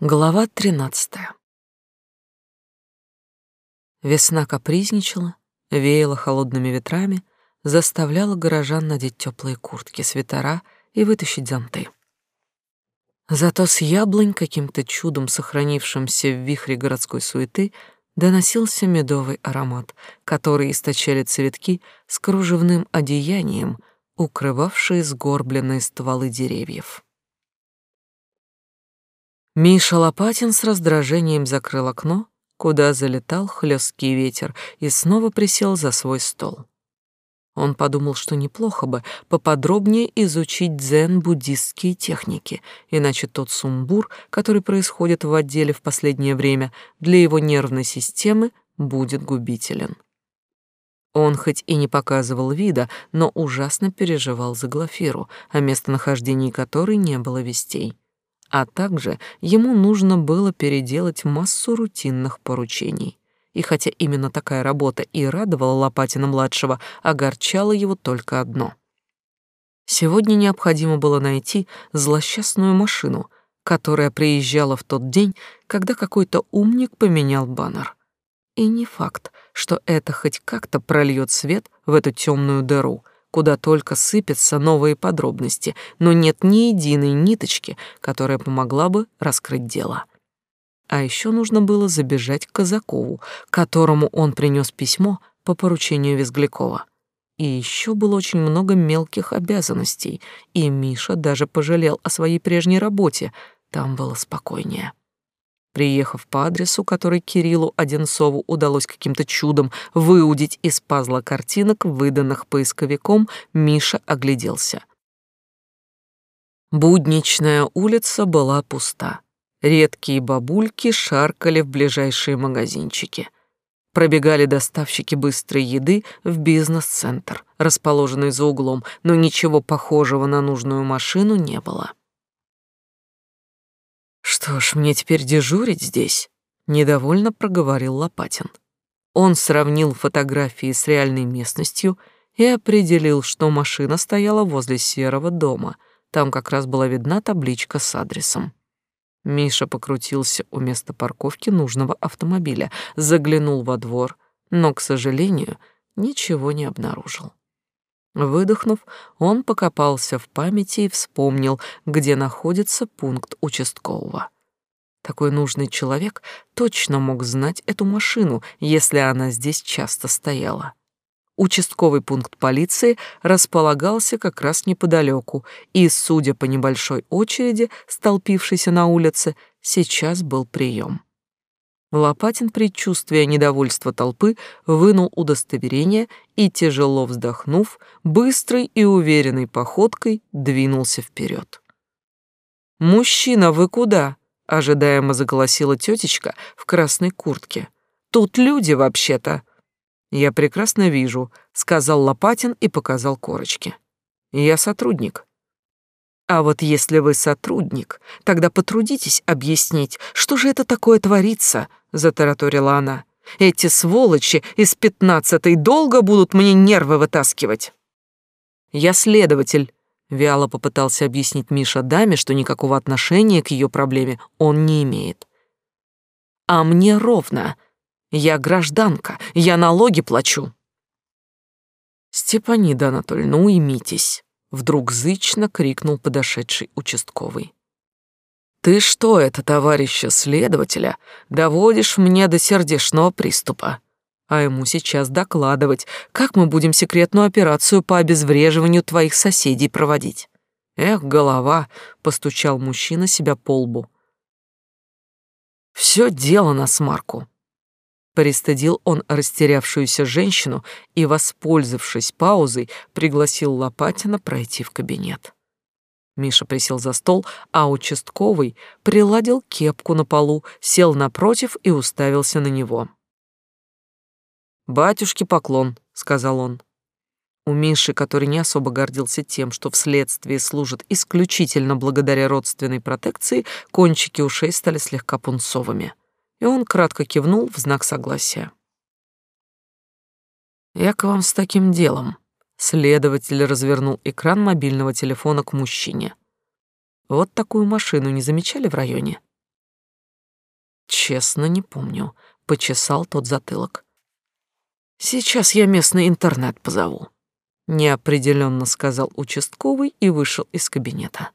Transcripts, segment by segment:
Глава тринадцатая. Весна капризничала, веяла холодными ветрами, заставляла горожан надеть теплые куртки, свитера и вытащить зонты. Зато с яблонь, каким-то чудом сохранившимся в вихре городской суеты, доносился медовый аромат, который источали цветки с кружевным одеянием, укрывавшие сгорбленные стволы деревьев. Миша Лопатин с раздражением закрыл окно, куда залетал хлесткий ветер, и снова присел за свой стол. Он подумал, что неплохо бы поподробнее изучить дзен-буддистские техники, иначе тот сумбур, который происходит в отделе в последнее время, для его нервной системы будет губителен. Он хоть и не показывал вида, но ужасно переживал за Глафиру, о местонахождении которой не было вестей а также ему нужно было переделать массу рутинных поручений. И хотя именно такая работа и радовала Лопатина-младшего, огорчало его только одно. Сегодня необходимо было найти злосчастную машину, которая приезжала в тот день, когда какой-то умник поменял баннер. И не факт, что это хоть как-то прольет свет в эту темную дыру — куда только сыпятся новые подробности, но нет ни единой ниточки, которая помогла бы раскрыть дело. А еще нужно было забежать к Казакову, которому он принес письмо по поручению Визглякова. И еще было очень много мелких обязанностей, и Миша даже пожалел о своей прежней работе, там было спокойнее. Приехав по адресу, который Кириллу Одинцову удалось каким-то чудом выудить из пазла картинок, выданных поисковиком, Миша огляделся. Будничная улица была пуста. Редкие бабульки шаркали в ближайшие магазинчики. Пробегали доставщики быстрой еды в бизнес-центр, расположенный за углом, но ничего похожего на нужную машину не было. Что ж, мне теперь дежурить здесь, недовольно проговорил Лопатин. Он сравнил фотографии с реальной местностью и определил, что машина стояла возле серого дома. Там как раз была видна табличка с адресом. Миша покрутился у места парковки нужного автомобиля, заглянул во двор, но, к сожалению, ничего не обнаружил. Выдохнув, он покопался в памяти и вспомнил, где находится пункт участкового. Такой нужный человек точно мог знать эту машину, если она здесь часто стояла. Участковый пункт полиции располагался как раз неподалеку, и, судя по небольшой очереди, столпившейся на улице, сейчас был прием. Лопатин, предчувствуя недовольство толпы, вынул удостоверение и, тяжело вздохнув, быстрой и уверенной походкой двинулся вперед. «Мужчина, вы куда?» — ожидаемо заголосила тетечка в красной куртке. «Тут люди вообще-то». «Я прекрасно вижу», — сказал Лопатин и показал корочки. «Я сотрудник». А вот если вы сотрудник, тогда потрудитесь объяснить, что же это такое творится, затараторила она. Эти сволочи из пятнадцатой долго будут мне нервы вытаскивать. Я следователь, вяло попытался объяснить Миша даме, что никакого отношения к ее проблеме он не имеет. А мне ровно. Я гражданка, я налоги плачу. Степанида Анатольевна, уймитесь. Вдруг зычно крикнул подошедший участковый. «Ты что это, товарища следователя, доводишь мне до сердечного приступа?» А ему сейчас докладывать, как мы будем секретную операцию по обезвреживанию твоих соседей проводить. Эх, голова, постучал мужчина себя по лбу. Все дело на смарку. Пристыдил он растерявшуюся женщину и, воспользовавшись паузой, пригласил Лопатина пройти в кабинет. Миша присел за стол, а участковый приладил кепку на полу, сел напротив и уставился на него. «Батюшке поклон», — сказал он. У Миши, который не особо гордился тем, что вследствие служит исключительно благодаря родственной протекции, кончики ушей стали слегка пунцовыми и он кратко кивнул в знак согласия. «Я к вам с таким делом». Следователь развернул экран мобильного телефона к мужчине. «Вот такую машину не замечали в районе?» Честно, не помню. Почесал тот затылок. Сейчас я местный интернет позову. Неопределенно сказал участковый и вышел из кабинета.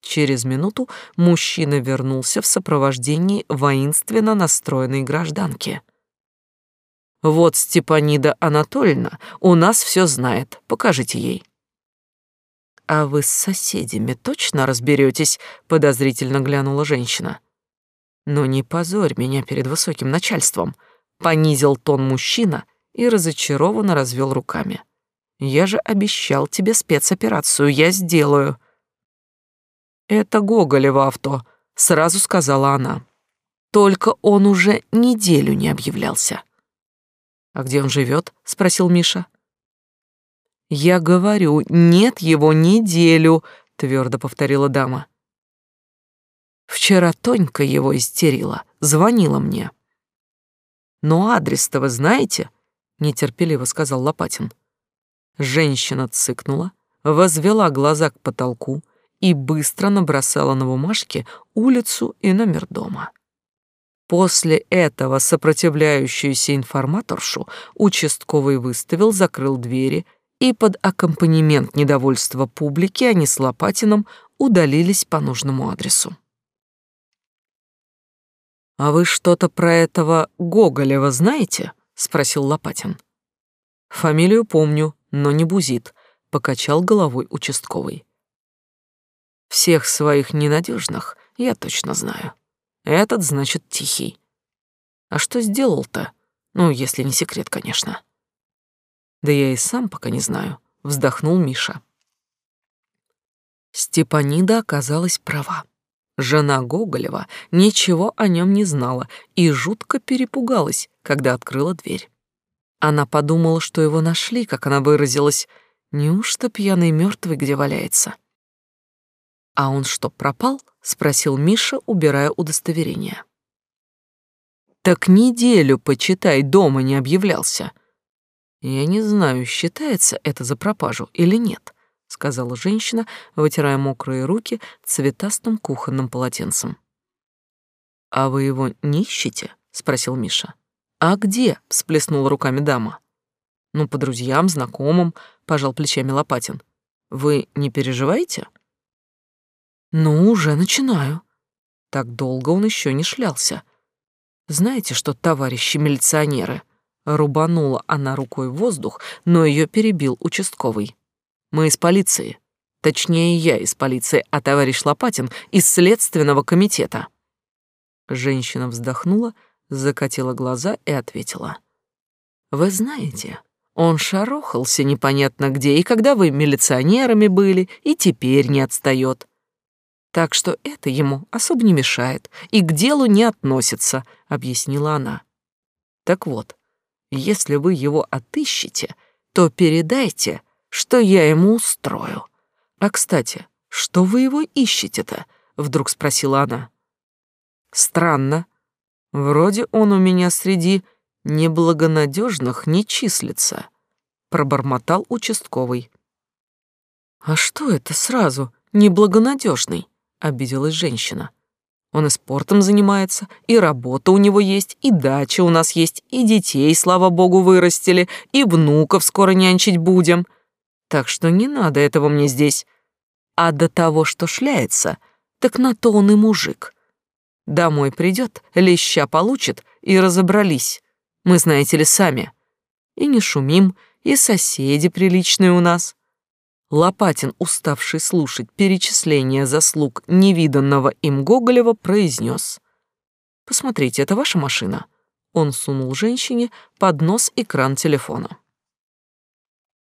Через минуту мужчина вернулся в сопровождении воинственно настроенной гражданки. «Вот Степанида Анатольевна у нас все знает. Покажите ей». «А вы с соседями точно разберетесь?» — подозрительно глянула женщина. «Ну не позорь меня перед высоким начальством», — понизил тон мужчина и разочарованно развел руками. «Я же обещал тебе спецоперацию, я сделаю». «Это Гоголева авто», — сразу сказала она. «Только он уже неделю не объявлялся». «А где он живет?» — спросил Миша. «Я говорю, нет его неделю», — твердо повторила дама. «Вчера Тонька его истерила, звонила мне». «Но адрес-то вы знаете?» — нетерпеливо сказал Лопатин. Женщина цыкнула, возвела глаза к потолку, и быстро набросала на бумажке улицу и номер дома. После этого сопротивляющуюся информаторшу участковый выставил, закрыл двери, и под аккомпанемент недовольства публики они с Лопатином удалились по нужному адресу. «А вы что-то про этого Гоголева знаете?» — спросил Лопатин. «Фамилию помню, но не Бузит», — покачал головой участковый. Всех своих ненадежных я точно знаю. Этот, значит, тихий. А что сделал-то? Ну, если не секрет, конечно. Да я и сам пока не знаю, вздохнул Миша. Степанида оказалась права. Жена Гоголева ничего о нем не знала и жутко перепугалась, когда открыла дверь. Она подумала, что его нашли, как она выразилась. Неужто пьяный мертвый где валяется? «А он что, пропал?» — спросил Миша, убирая удостоверение. «Так неделю, почитай, дома не объявлялся». «Я не знаю, считается это за пропажу или нет», — сказала женщина, вытирая мокрые руки цветастым кухонным полотенцем. «А вы его не ищете?» — спросил Миша. «А где?» — всплеснула руками дама. «Ну, по друзьям, знакомым», — пожал плечами Лопатин. «Вы не переживаете?» Ну, уже начинаю. Так долго он еще не шлялся. Знаете что, товарищи милиционеры? Рубанула она рукой в воздух, но ее перебил участковый. Мы из полиции. Точнее, я из полиции, а товарищ Лопатин из следственного комитета. Женщина вздохнула, закатила глаза и ответила. Вы знаете, он шарохался непонятно где, и когда вы милиционерами были, и теперь не отстает. Так что это ему особо не мешает и к делу не относится, объяснила она. Так вот, если вы его отыщете, то передайте, что я ему устрою. А, кстати, что вы его ищете-то? Вдруг спросила она. Странно. Вроде он у меня среди неблагонадежных не числится, пробормотал участковый. А что это сразу неблагонадежный? Обиделась женщина. Он и спортом занимается, и работа у него есть, и дача у нас есть, и детей, слава богу, вырастили, и внуков скоро нянчить будем. Так что не надо этого мне здесь. А до того, что шляется, так на то он и мужик. Домой придет, леща получит, и разобрались. Мы, знаете ли, сами. И не шумим, и соседи приличные у нас. Лопатин, уставший слушать перечисление заслуг невиданного им Гоголева, произнес. «Посмотрите, это ваша машина?» Он сунул женщине под нос экран телефона.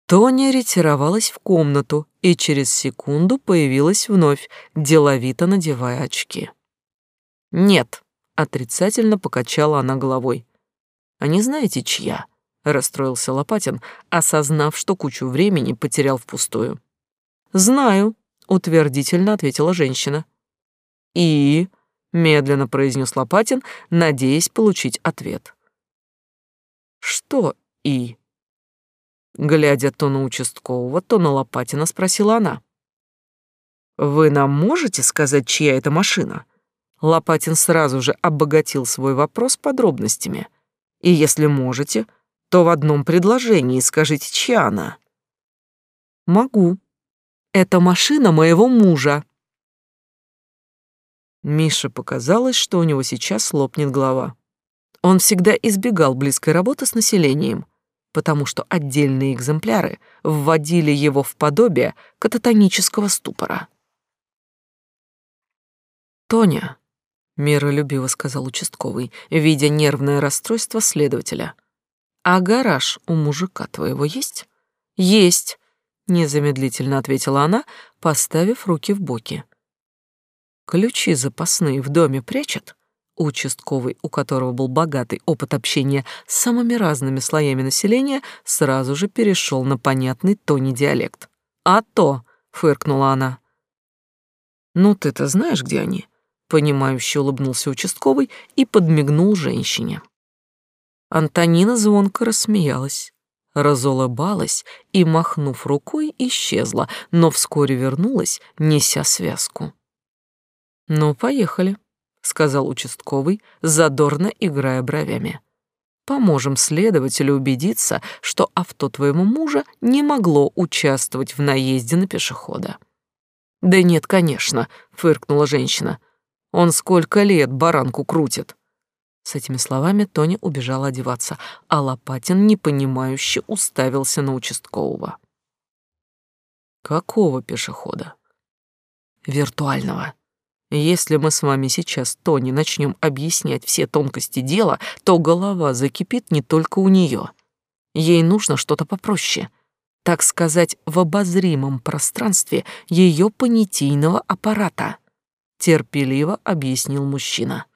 Тоня ретировалась в комнату и через секунду появилась вновь, деловито надевая очки. «Нет», — отрицательно покачала она головой. «А не знаете, чья?» Расстроился Лопатин, осознав, что кучу времени потерял впустую. Знаю, утвердительно ответила женщина. И медленно произнес Лопатин, надеясь получить ответ. Что и? Глядя то на участкового, то на Лопатина, спросила она. Вы нам можете сказать, чья это машина? Лопатин сразу же обогатил свой вопрос подробностями. И если можете, то в одном предложении скажите, чья она. Могу. Это машина моего мужа. Мише показалось, что у него сейчас лопнет голова. Он всегда избегал близкой работы с населением, потому что отдельные экземпляры вводили его в подобие кататонического ступора. «Тоня», — миролюбиво сказал участковый, видя нервное расстройство следователя, «а гараж у мужика твоего есть?» «Есть», — незамедлительно ответила она, поставив руки в боки. «Ключи запасные в доме прячет?» Участковый, у которого был богатый опыт общения с самыми разными слоями населения, сразу же перешел на понятный тони диалект. «А то!» — фыркнула она. «Ну, ты-то знаешь, где они?» Понимающе улыбнулся участковый и подмигнул женщине. Антонина звонко рассмеялась, разулыбалась и, махнув рукой, исчезла, но вскоре вернулась, неся связку. «Ну, поехали», — сказал участковый, задорно играя бровями. «Поможем следователю убедиться, что авто твоего мужа не могло участвовать в наезде на пешехода». «Да нет, конечно», — фыркнула женщина. «Он сколько лет баранку крутит». С этими словами Тоня убежала одеваться, а Лопатин непонимающе уставился на участкового. «Какого пешехода?» «Виртуального», если мы с вами сейчас Тони начнем объяснять все тонкости дела, то голова закипит не только у нее. Ей нужно что-то попроще, так сказать, в обозримом пространстве ее понятийного аппарата, терпеливо объяснил мужчина.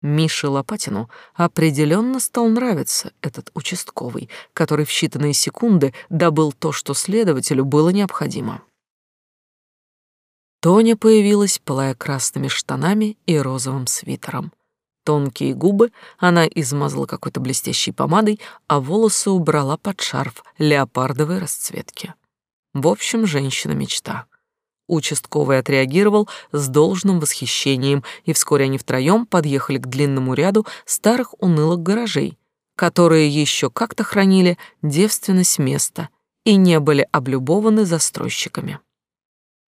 Мише Лопатину определенно стал нравиться этот участковый, который в считанные секунды добыл то, что следователю было необходимо. Тоня появилась, пылая красными штанами и розовым свитером. Тонкие губы она измазала какой-то блестящей помадой, а волосы убрала под шарф леопардовой расцветки. В общем, женщина-мечта. Участковый отреагировал с должным восхищением, и вскоре они втроем подъехали к длинному ряду старых унылых гаражей, которые еще как-то хранили девственность места и не были облюбованы застройщиками.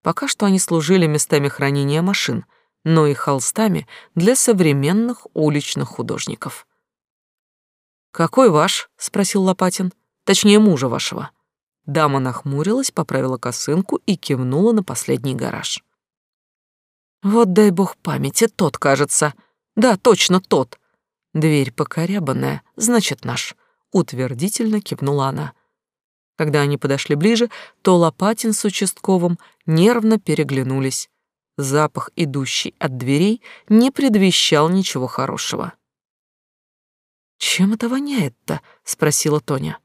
Пока что они служили местами хранения машин, но и холстами для современных уличных художников. «Какой ваш?» — спросил Лопатин. «Точнее, мужа вашего». Дама нахмурилась, поправила косынку и кивнула на последний гараж. «Вот дай бог памяти, тот, кажется. Да, точно тот. Дверь покорябанная, значит, наш», — утвердительно кивнула она. Когда они подошли ближе, то Лопатин с участковым нервно переглянулись. Запах, идущий от дверей, не предвещал ничего хорошего. «Чем это воняет-то?» — спросила Тоня.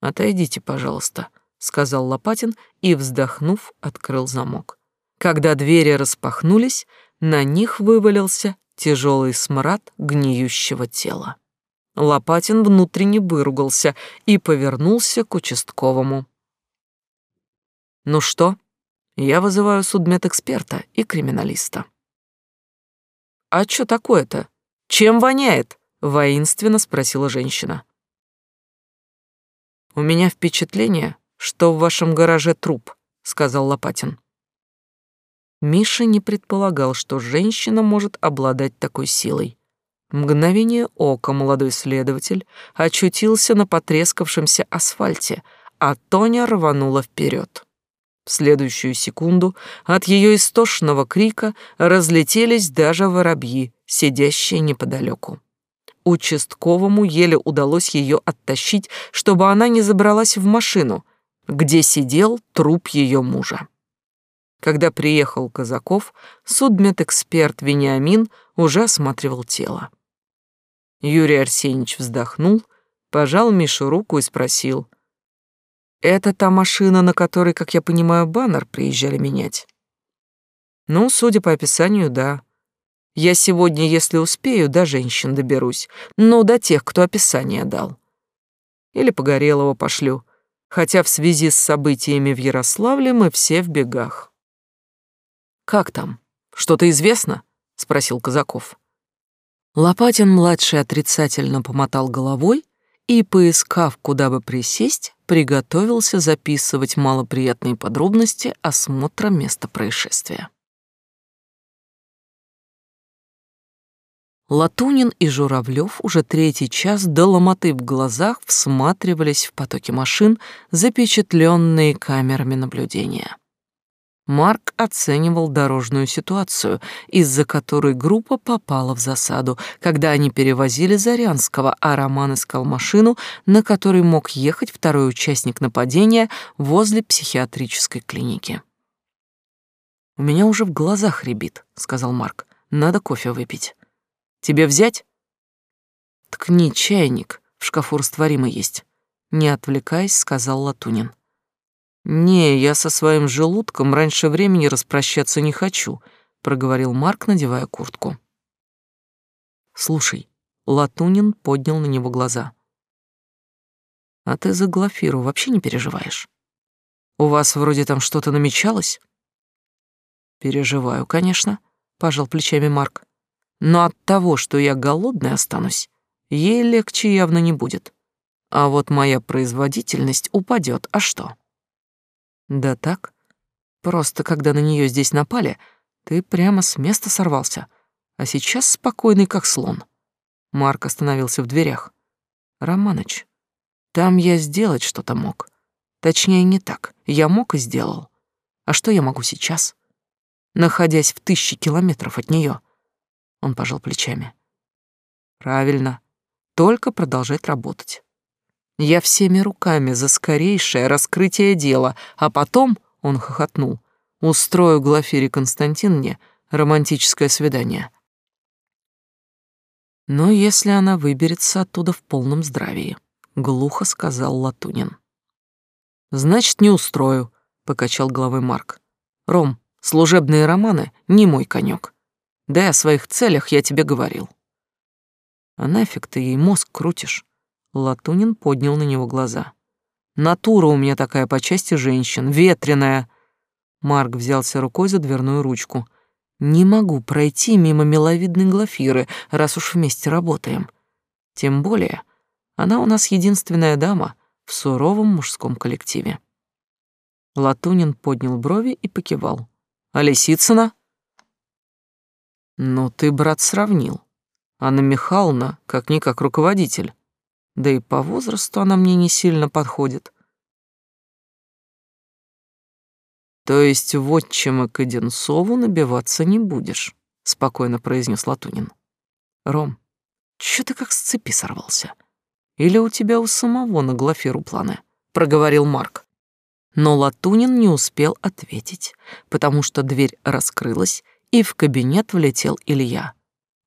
«Отойдите, пожалуйста», — сказал Лопатин и, вздохнув, открыл замок. Когда двери распахнулись, на них вывалился тяжелый смрад гниющего тела. Лопатин внутренне выругался и повернулся к участковому. «Ну что, я вызываю судмедэксперта и криминалиста». «А что такое-то? Чем воняет?» — воинственно спросила женщина. «У меня впечатление, что в вашем гараже труп», — сказал Лопатин. Миша не предполагал, что женщина может обладать такой силой. Мгновение ока молодой следователь очутился на потрескавшемся асфальте, а Тоня рванула вперед. В следующую секунду от ее истошного крика разлетелись даже воробьи, сидящие неподалеку. Участковому еле удалось ее оттащить, чтобы она не забралась в машину, где сидел труп ее мужа. Когда приехал Казаков, судмедэксперт Вениамин уже осматривал тело. Юрий Арсеньевич вздохнул, пожал Мишу руку и спросил. «Это та машина, на которой, как я понимаю, баннер приезжали менять?» «Ну, судя по описанию, да. Я сегодня, если успею, до женщин доберусь, но до тех, кто описание дал. Или Погорелого пошлю, хотя в связи с событиями в Ярославле мы все в бегах». «Как там? Что-то известно?» — спросил Казаков. Лопатин-младший отрицательно помотал головой и, поискав, куда бы присесть, приготовился записывать малоприятные подробности осмотра места происшествия. Латунин и Журавлев уже третий час до ломоты в глазах всматривались в потоки машин, запечатленные камерами наблюдения. Марк оценивал дорожную ситуацию, из-за которой группа попала в засаду, когда они перевозили Зарянского, а Роман искал машину, на которой мог ехать второй участник нападения возле психиатрической клиники. «У меня уже в глазах рябит», — сказал Марк. «Надо кофе выпить». «Тебе взять?» «Ткни чайник, в шкафу растворимый есть», — не отвлекаясь, сказал Латунин. «Не, я со своим желудком раньше времени распрощаться не хочу», — проговорил Марк, надевая куртку. «Слушай», — Латунин поднял на него глаза. «А ты за Глафиру вообще не переживаешь? У вас вроде там что-то намечалось?» «Переживаю, конечно», — пожал плечами Марк. «Но от того, что я голодный останусь, ей легче явно не будет. А вот моя производительность упадет, а что?» Да так. Просто когда на нее здесь напали, ты прямо с места сорвался, а сейчас спокойный, как слон. Марк остановился в дверях. Романыч, там я сделать что-то мог. Точнее, не так. Я мог и сделал. А что я могу сейчас? Находясь в тысячи километров от нее. Он пожал плечами. Правильно. Только продолжать работать. Я всеми руками за скорейшее раскрытие дела, а потом, — он хохотнул, — устрою Глафире Константиновне романтическое свидание. Но если она выберется оттуда в полном здравии, — глухо сказал Латунин. Значит, не устрою, — покачал головой Марк. Ром, служебные романы — не мой конек. Да и о своих целях я тебе говорил. А нафиг ты ей мозг крутишь? Латунин поднял на него глаза. «Натура у меня такая по части женщин, ветреная!» Марк взялся рукой за дверную ручку. «Не могу пройти мимо миловидной Глафиры, раз уж вместе работаем. Тем более, она у нас единственная дама в суровом мужском коллективе». Латунин поднял брови и покивал. «А Лисицына?» «Ну ты, брат, сравнил. Анна Михайловна как-никак руководитель. Да и по возрасту она мне не сильно подходит. То есть в отчима к Одинцову набиваться не будешь, спокойно произнес Латунин. Ром, чё ты как с цепи сорвался? Или у тебя у самого на Глафиру планы? проговорил Марк. Но Латунин не успел ответить, потому что дверь раскрылась, и в кабинет влетел Илья.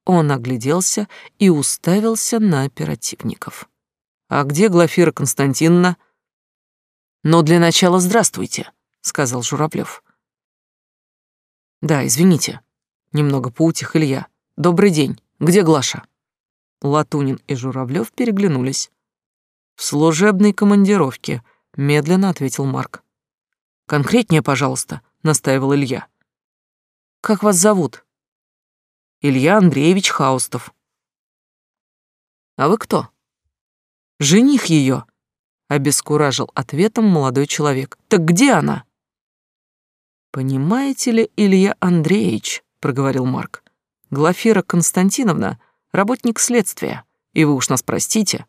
Он огляделся и уставился на оперативников. «А где Глафира Константиновна?» «Но для начала здравствуйте», — сказал Журавлев. «Да, извините». Немного поутих Илья. «Добрый день. Где Глаша?» Латунин и Журавлев переглянулись. «В служебной командировке», — медленно ответил Марк. «Конкретнее, пожалуйста», — настаивал Илья. «Как вас зовут?» «Илья Андреевич Хаустов». «А вы кто?» Жених ее, обескуражил ответом молодой человек. Так где она? Понимаете ли, Илья Андреевич, проговорил Марк. Глафира Константиновна работник следствия, и вы уж нас простите,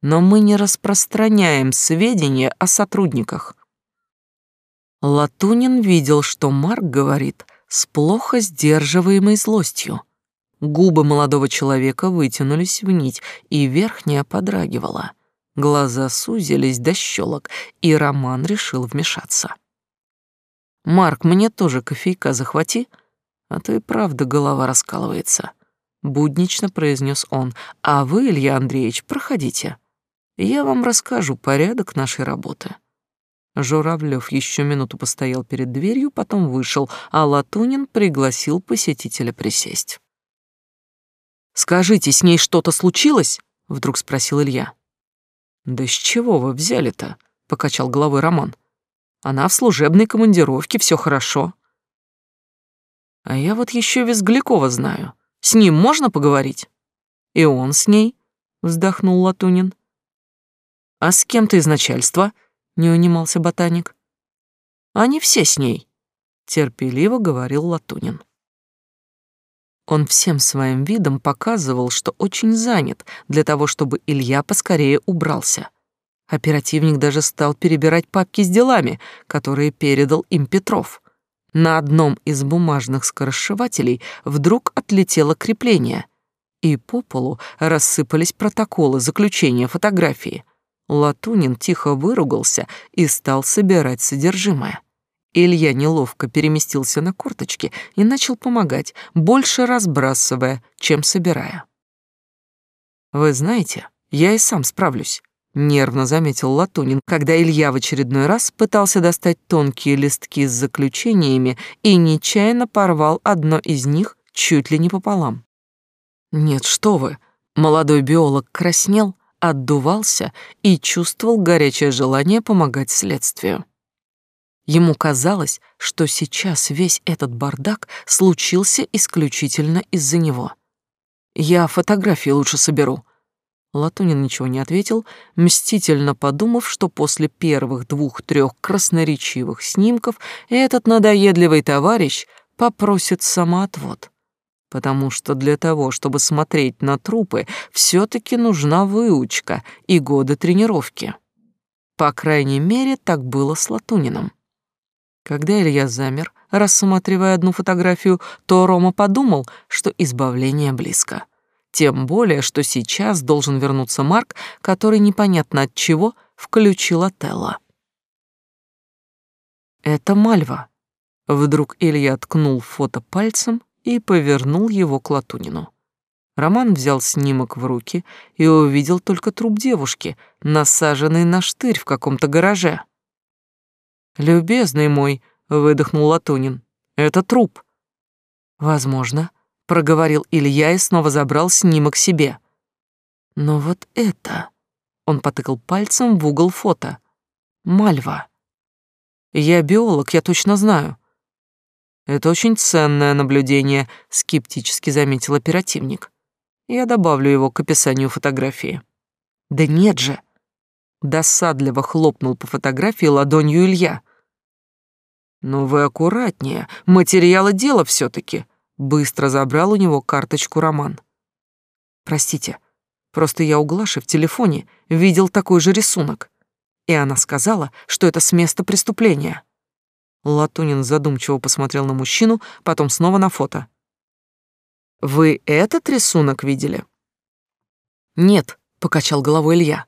но мы не распространяем сведения о сотрудниках. Латунин видел, что Марк говорит с плохо сдерживаемой злостью. Губы молодого человека вытянулись в нить, и верхняя подрагивала. Глаза сузились до щелок, и Роман решил вмешаться. «Марк, мне тоже кофейка захвати, а то и правда голова раскалывается», — буднично произнес он. «А вы, Илья Андреевич, проходите. Я вам расскажу порядок нашей работы». Журавлев еще минуту постоял перед дверью, потом вышел, а Латунин пригласил посетителя присесть. «Скажите, с ней что-то случилось?» — вдруг спросил Илья. «Да с чего вы взяли-то?» — покачал головой Роман. «Она в служебной командировке, все хорошо». А я вот еще Визглякова знаю. С ним можно поговорить? И он с ней, вздохнул Латунин. А с кем-то из начальства? Не унимался ботаник. Они все с ней, терпеливо говорил Латунин. Он всем своим видом показывал, что очень занят для того, чтобы Илья поскорее убрался. Оперативник даже стал перебирать папки с делами, которые передал им Петров. На одном из бумажных скоросшивателей вдруг отлетело крепление, и по полу рассыпались протоколы заключения фотографии. Латунин тихо выругался и стал собирать содержимое. Илья неловко переместился на корточки и начал помогать, больше разбрасывая, чем собирая. «Вы знаете, я и сам справлюсь», — нервно заметил Латунин, когда Илья в очередной раз пытался достать тонкие листки с заключениями и нечаянно порвал одно из них чуть ли не пополам. «Нет, что вы!» Молодой биолог краснел, отдувался и чувствовал горячее желание помогать следствию. Ему казалось, что сейчас весь этот бардак случился исключительно из-за него. «Я фотографии лучше соберу». Латунин ничего не ответил, мстительно подумав, что после первых двух-трех красноречивых снимков этот надоедливый товарищ попросит самоотвод. Потому что для того, чтобы смотреть на трупы, все таки нужна выучка и годы тренировки. По крайней мере, так было с Латуниным. Когда Илья замер, рассматривая одну фотографию, то Рома подумал, что избавление близко. Тем более, что сейчас должен вернуться Марк, который непонятно от чего включил Отелло. Это Мальва. Вдруг Илья ткнул фото пальцем и повернул его к Латунину. Роман взял снимок в руки и увидел только труп девушки, насаженный на штырь в каком-то гараже. «Любезный мой», — выдохнул Латунин, — «это труп». «Возможно», — проговорил Илья и снова забрал снимок себе. «Но вот это...» — он потыкал пальцем в угол фото. «Мальва». «Я биолог, я точно знаю». «Это очень ценное наблюдение», — скептически заметил оперативник. «Я добавлю его к описанию фотографии». «Да нет же», Досадливо хлопнул по фотографии ладонью Илья. «Ну вы аккуратнее, материалы дела все таки Быстро забрал у него карточку Роман. «Простите, просто я у Глаши в телефоне видел такой же рисунок. И она сказала, что это с места преступления». Латунин задумчиво посмотрел на мужчину, потом снова на фото. «Вы этот рисунок видели?» «Нет», — покачал головой Илья.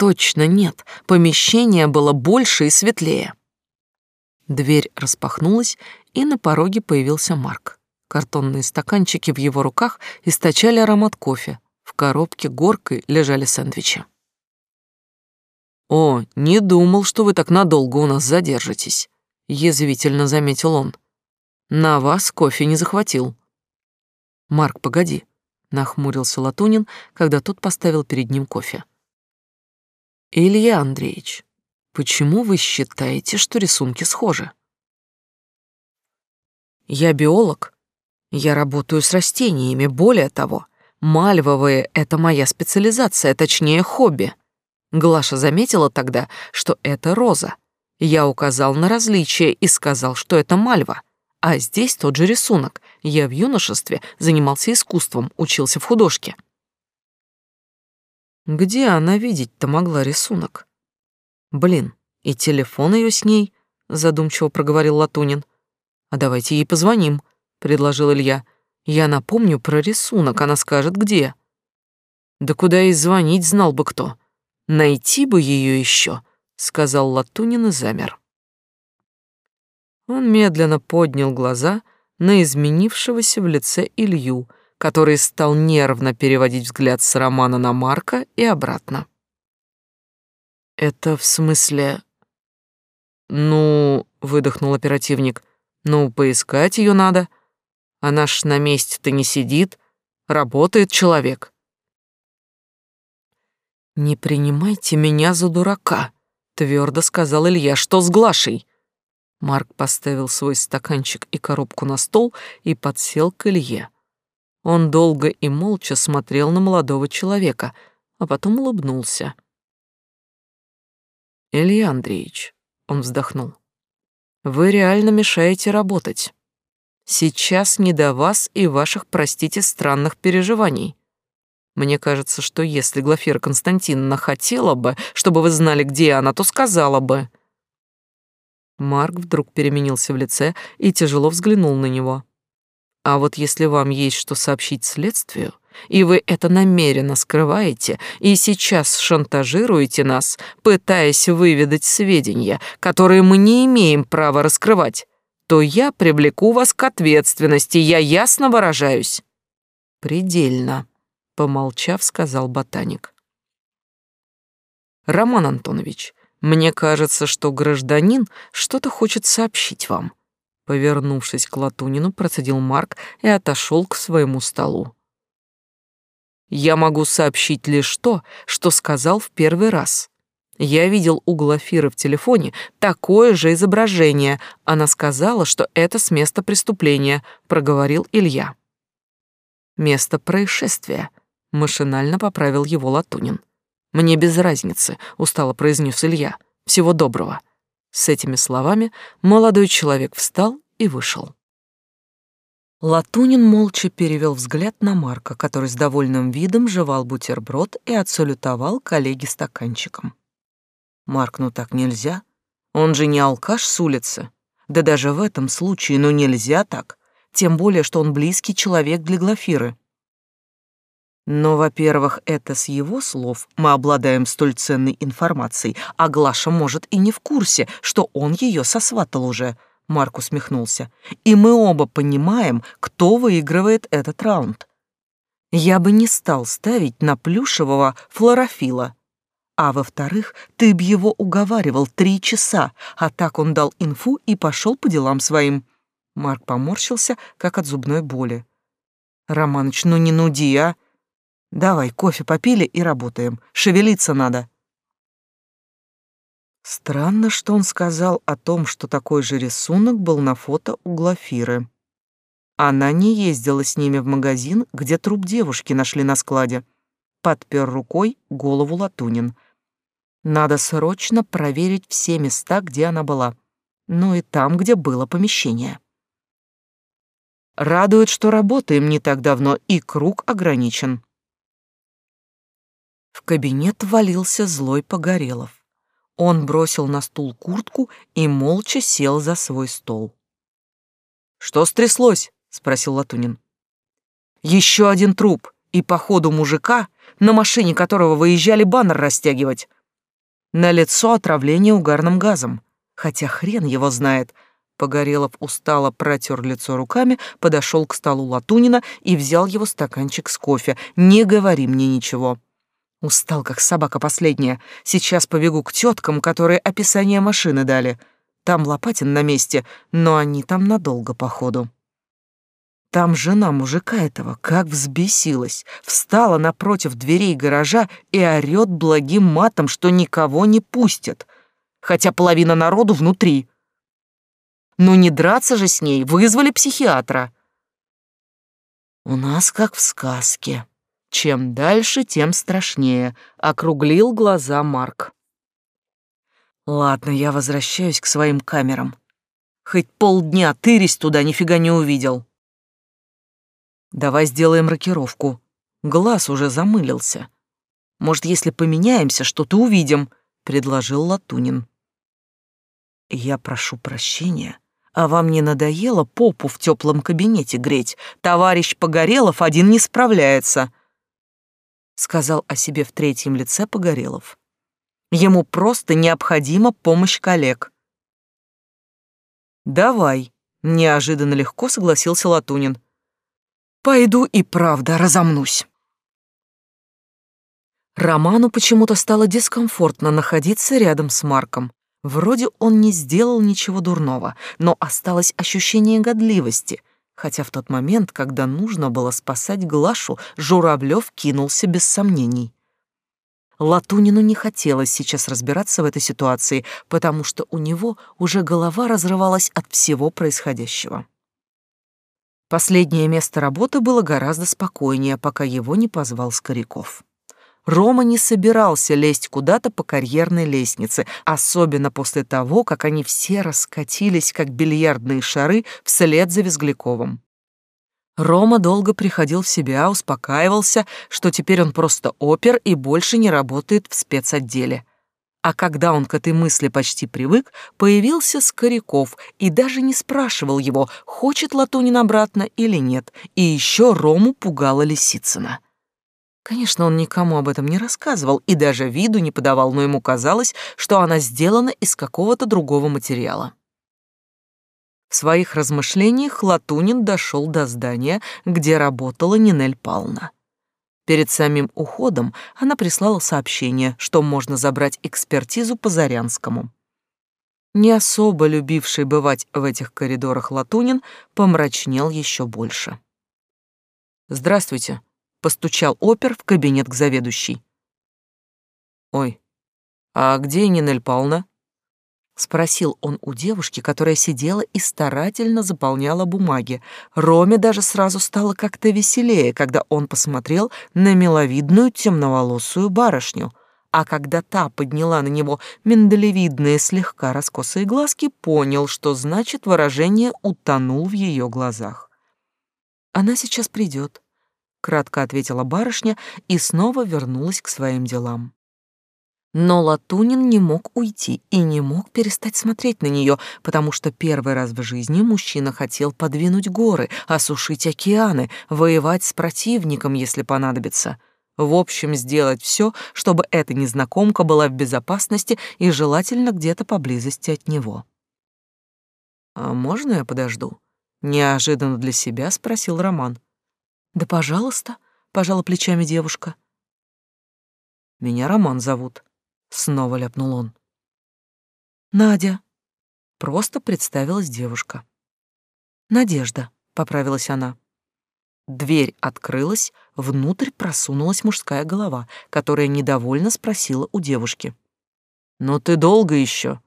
Точно нет, помещение было больше и светлее. Дверь распахнулась, и на пороге появился Марк. Картонные стаканчики в его руках источали аромат кофе. В коробке горкой лежали сэндвичи. «О, не думал, что вы так надолго у нас задержитесь», — язвительно заметил он. «На вас кофе не захватил». «Марк, погоди», — нахмурился Латунин, когда тот поставил перед ним кофе. Илья Андреевич, почему вы считаете, что рисунки схожи? Я биолог. Я работаю с растениями, более того, мальвовые — это моя специализация, точнее, хобби. Глаша заметила тогда, что это роза. Я указал на различие и сказал, что это мальва. А здесь тот же рисунок. Я в юношестве занимался искусством, учился в художке. Где она видеть-то могла рисунок? Блин, и телефон ее с ней, задумчиво проговорил Латунин. А давайте ей позвоним, предложил Илья. Я напомню про рисунок, она скажет где. Да куда ей звонить, знал бы кто. Найти бы ее еще, сказал Латунин и замер. Он медленно поднял глаза на изменившегося в лице Илью, который стал нервно переводить взгляд с Романа на Марка и обратно. «Это в смысле...» «Ну...» — выдохнул оперативник. «Ну, поискать ее надо. Она ж на месте-то не сидит. Работает человек». «Не принимайте меня за дурака», — твердо сказал Илья. «Что с Глашей?» Марк поставил свой стаканчик и коробку на стол и подсел к Илье. Он долго и молча смотрел на молодого человека, а потом улыбнулся. «Илья Андреевич», — он вздохнул, — «вы реально мешаете работать. Сейчас не до вас и ваших, простите, странных переживаний. Мне кажется, что если Глафира Константиновна хотела бы, чтобы вы знали, где она, то сказала бы». Марк вдруг переменился в лице и тяжело взглянул на него. А вот если вам есть что сообщить следствию, и вы это намеренно скрываете и сейчас шантажируете нас, пытаясь выведать сведения, которые мы не имеем права раскрывать, то я привлеку вас к ответственности, я ясно выражаюсь. Предельно, помолчав, сказал ботаник. Роман Антонович, мне кажется, что гражданин что-то хочет сообщить вам. Повернувшись к Латунину, процедил Марк и отошел к своему столу. Я могу сообщить лишь то, что сказал в первый раз. Я видел у Глафиры в телефоне такое же изображение. Она сказала, что это с места преступления, проговорил Илья. Место происшествия, машинально поправил его Латунин. «Мне без разницы», — устало произнес Илья. «Всего доброго». С этими словами молодой человек встал и вышел. Латунин молча перевел взгляд на Марка, который с довольным видом жевал бутерброд и отсалютовал коллеге стаканчиком. «Марк, ну так нельзя. Он же не алкаш с улицы. Да даже в этом случае, ну нельзя так. Тем более, что он близкий человек для Глафиры. Но, во-первых, это с его слов мы обладаем столь ценной информацией, а Глаша может и не в курсе, что он ее сосватал уже. Марк усмехнулся. И мы оба понимаем, кто выигрывает этот раунд. Я бы не стал ставить на плюшевого флорофила. А во-вторых, ты б его уговаривал три часа, а так он дал инфу и пошел по делам своим. Марк поморщился, как от зубной боли. «Романыч, ну не нуди, а!» Давай, кофе попили и работаем. Шевелиться надо. Странно, что он сказал о том, что такой же рисунок был на фото у Глафиры. Она не ездила с ними в магазин, где труп девушки нашли на складе. Подпер рукой голову Латунин. Надо срочно проверить все места, где она была. Ну и там, где было помещение. Радует, что работаем не так давно, и круг ограничен. В кабинет валился злой Погорелов. Он бросил на стул куртку и молча сел за свой стол. «Что стряслось?» — спросил Латунин. «Еще один труп, и по ходу мужика, на машине которого выезжали баннер растягивать. На лицо отравление угарным газом. Хотя хрен его знает». Погорелов устало протер лицо руками, подошел к столу Латунина и взял его стаканчик с кофе. «Не говори мне ничего». Устал, как собака последняя. Сейчас побегу к теткам, которые описание машины дали. Там Лопатин на месте, но они там надолго, походу. Там жена мужика этого как взбесилась, встала напротив дверей гаража и орёт благим матом, что никого не пустят, хотя половина народу внутри. Ну не драться же с ней, вызвали психиатра. У нас как в сказке. Чем дальше, тем страшнее, округлил глаза Марк. Ладно, я возвращаюсь к своим камерам. Хоть полдня тырись туда, нифига не увидел. Давай сделаем рокировку. Глаз уже замылился. Может, если поменяемся, что-то увидим, предложил Латунин. Я прошу прощения, а вам не надоело попу в теплом кабинете греть? Товарищ Погорелов один не справляется сказал о себе в третьем лице Погорелов. Ему просто необходима помощь коллег. Давай, неожиданно легко согласился Латунин. Пойду и правда разомнусь. Роману почему-то стало дискомфортно находиться рядом с Марком. Вроде он не сделал ничего дурного, но осталось ощущение годливости, хотя в тот момент, когда нужно было спасать Глашу, Журавлев кинулся без сомнений. Латунину не хотелось сейчас разбираться в этой ситуации, потому что у него уже голова разрывалась от всего происходящего. Последнее место работы было гораздо спокойнее, пока его не позвал Скоряков. Рома не собирался лезть куда-то по карьерной лестнице, особенно после того, как они все раскатились, как бильярдные шары, вслед за Визгляковым. Рома долго приходил в себя, успокаивался, что теперь он просто опер и больше не работает в спецотделе. А когда он к этой мысли почти привык, появился Скоряков и даже не спрашивал его, хочет Латунин обратно или нет, и еще Рому пугала Лисицына. Конечно, он никому об этом не рассказывал и даже виду не подавал, но ему казалось, что она сделана из какого-то другого материала. В своих размышлениях Латунин дошел до здания, где работала Нинель Павловна. Перед самим уходом она прислала сообщение, что можно забрать экспертизу по Зарянскому. Не особо любивший бывать в этих коридорах Латунин помрачнел еще больше. «Здравствуйте», постучал опер в кабинет к заведующей. «Ой, а где Нинель Павловна?» Спросил он у девушки, которая сидела и старательно заполняла бумаги. Роме даже сразу стало как-то веселее, когда он посмотрел на миловидную темноволосую барышню. А когда та подняла на него миндалевидные слегка раскосые глазки, понял, что значит выражение «утонул» в ее глазах. «Она сейчас придет», кратко ответила барышня и снова вернулась к своим делам. Но Латунин не мог уйти и не мог перестать смотреть на нее, потому что первый раз в жизни мужчина хотел подвинуть горы, осушить океаны, воевать с противником, если понадобится. В общем, сделать все, чтобы эта незнакомка была в безопасности и желательно где-то поблизости от него. «А можно я подожду?» — неожиданно для себя спросил Роман. Да, пожалуйста, пожала плечами девушка. Меня Роман зовут, снова ляпнул он. Надя, просто представилась девушка. Надежда, поправилась она. Дверь открылась, внутрь просунулась мужская голова, которая недовольно спросила у девушки. «Но ты долго еще?»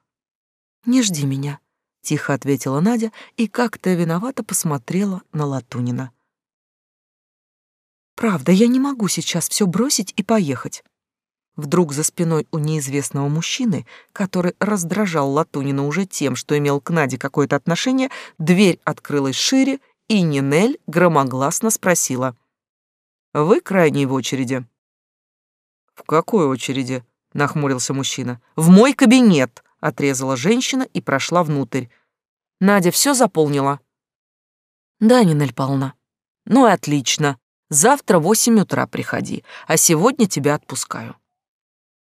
«Не жди меня», — тихо ответила Надя и как-то виновато посмотрела на Латунина. Правда, я не могу сейчас все бросить и поехать. Вдруг за спиной у неизвестного мужчины, который раздражал Латунина уже тем, что имел к Наде какое-то отношение, дверь открылась шире, и Нинель громогласно спросила. «Вы крайний в очереди?» «В какой очереди?» — нахмурился мужчина. «В мой кабинет!» — отрезала женщина и прошла внутрь. «Надя все заполнила?» «Да, Нинель Павловна». «Ну и отлично. Завтра в восемь утра приходи, а сегодня тебя отпускаю».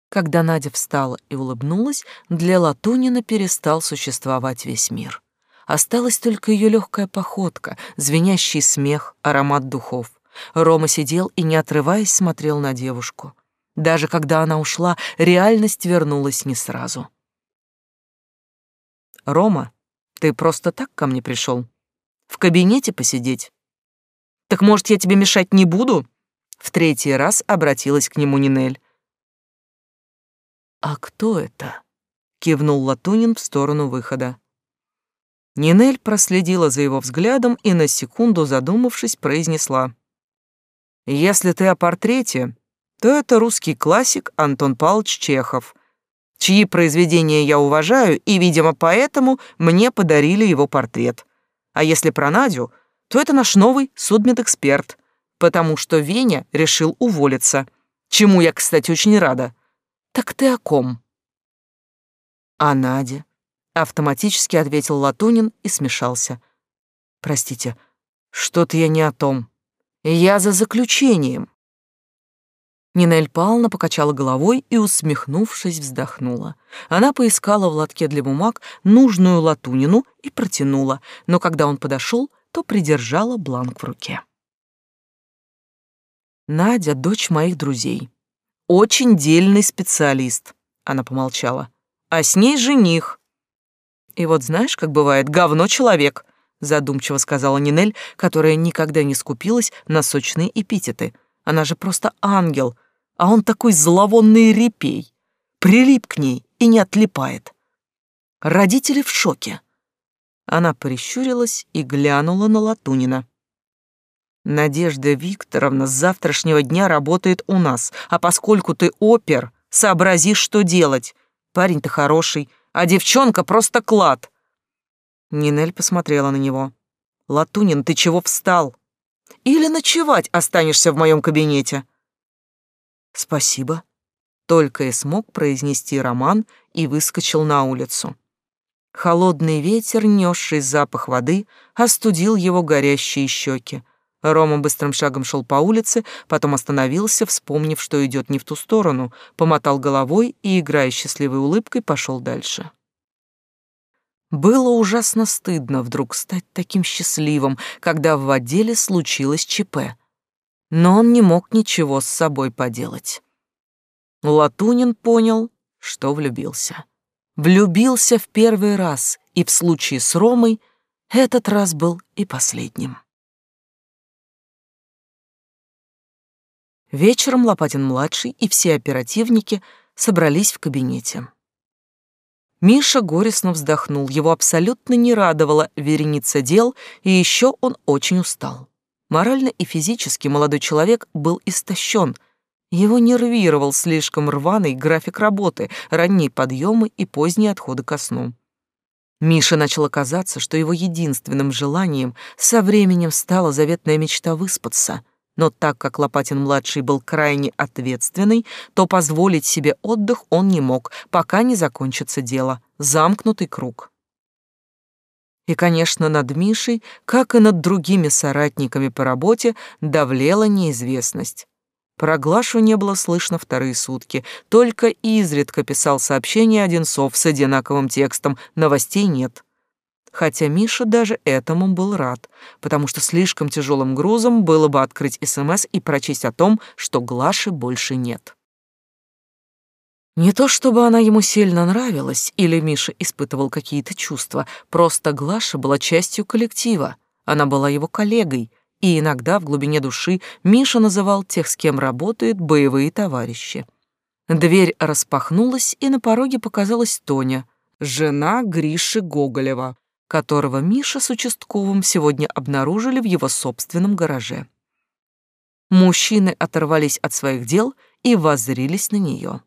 Когда Надя встала и улыбнулась, для Латунина перестал существовать весь мир. Осталась только ее легкая походка, звенящий смех, аромат духов. Рома сидел и, не отрываясь, смотрел на девушку. Даже когда она ушла, реальность вернулась не сразу. «Рома, ты просто так ко мне пришел? В кабинете посидеть?» Так, может, я тебе мешать не буду?» В третий раз обратилась к нему Нинель. «А кто это?» — кивнул Латунин в сторону выхода. Нинель проследила за его взглядом и на секунду задумавшись произнесла. «Если ты о портрете, то это русский классик Антон Павлович Чехов, чьи произведения я уважаю, и, видимо, поэтому мне подарили его портрет. А если про Надю, то это наш новый судмедэксперт, потому что Веня решил уволиться, чему я, кстати, очень рада. Так ты о ком? О Наде. Автоматически ответил Латунин и смешался. Простите, что-то я не о том. Я за заключением. Нинель Павловна покачала головой и, усмехнувшись, вздохнула. Она поискала в лотке для бумаг нужную Латунину и протянула, но когда он подошел, то придержала бланк в руке. Надя — дочь моих друзей. Очень дельный специалист, она помолчала. А с ней жених. И вот знаешь, как бывает, говно человек, задумчиво сказала Нинель, которая никогда не скупилась на сочные эпитеты. Она же просто ангел, а он такой зловонный репей. Прилип к ней и не отлипает. Родители в шоке. Она прищурилась и глянула на Латунина. Надежда Викторовна с завтрашнего дня работает у нас, а поскольку ты опер, сообразишь, что делать. Парень-то хороший, а девчонка просто клад. Нинель посмотрела на него. Латунин, ты чего встал? Или ночевать останешься в моем кабинете? Спасибо. Только и смог произнести Роман и выскочил на улицу. Холодный ветер, несший запах воды, остудил его горящие щеки. Рома быстрым шагом шел по улице, потом остановился, вспомнив, что идет не в ту сторону, помотал головой и, играя счастливой улыбкой, пошел дальше. Было ужасно стыдно вдруг стать таким счастливым, когда в отделе случилось ЧП. Но он не мог ничего с собой поделать. Латунин понял, что влюбился. Влюбился в первый раз, и в случае с Ромой этот раз был и последним. Вечером Лопатин-младший и все оперативники собрались в кабинете. Миша горестно вздохнул, его абсолютно не радовала вереница дел, и еще он очень устал. Морально и физически молодой человек был истощен, его нервировал слишком рваный график работы, ранние подъемы и поздние отходы ко сну. Мише начало казаться, что его единственным желанием со временем стала заветная мечта выспаться — но так как Лопатин-младший был крайне ответственный, то позволить себе отдых он не мог, пока не закончится дело. Замкнутый круг. И, конечно, над Мишей, как и над другими соратниками по работе, давлела неизвестность. Про Глашу не было слышно вторые сутки, только изредка писал сообщение Одинцов с одинаковым текстом, новостей нет. Хотя Миша даже этому был рад, потому что слишком тяжелым грузом было бы открыть СМС и прочесть о том, что Глаши больше нет. Не то чтобы она ему сильно нравилась или Миша испытывал какие-то чувства, просто Глаша была частью коллектива, она была его коллегой, и иногда в глубине души Миша называл тех, с кем работает, боевые товарищи. Дверь распахнулась, и на пороге показалась Тоня, жена Гриши Гоголева, которого Миша с участковым сегодня обнаружили в его собственном гараже. Мужчины оторвались от своих дел и воззрились на нее.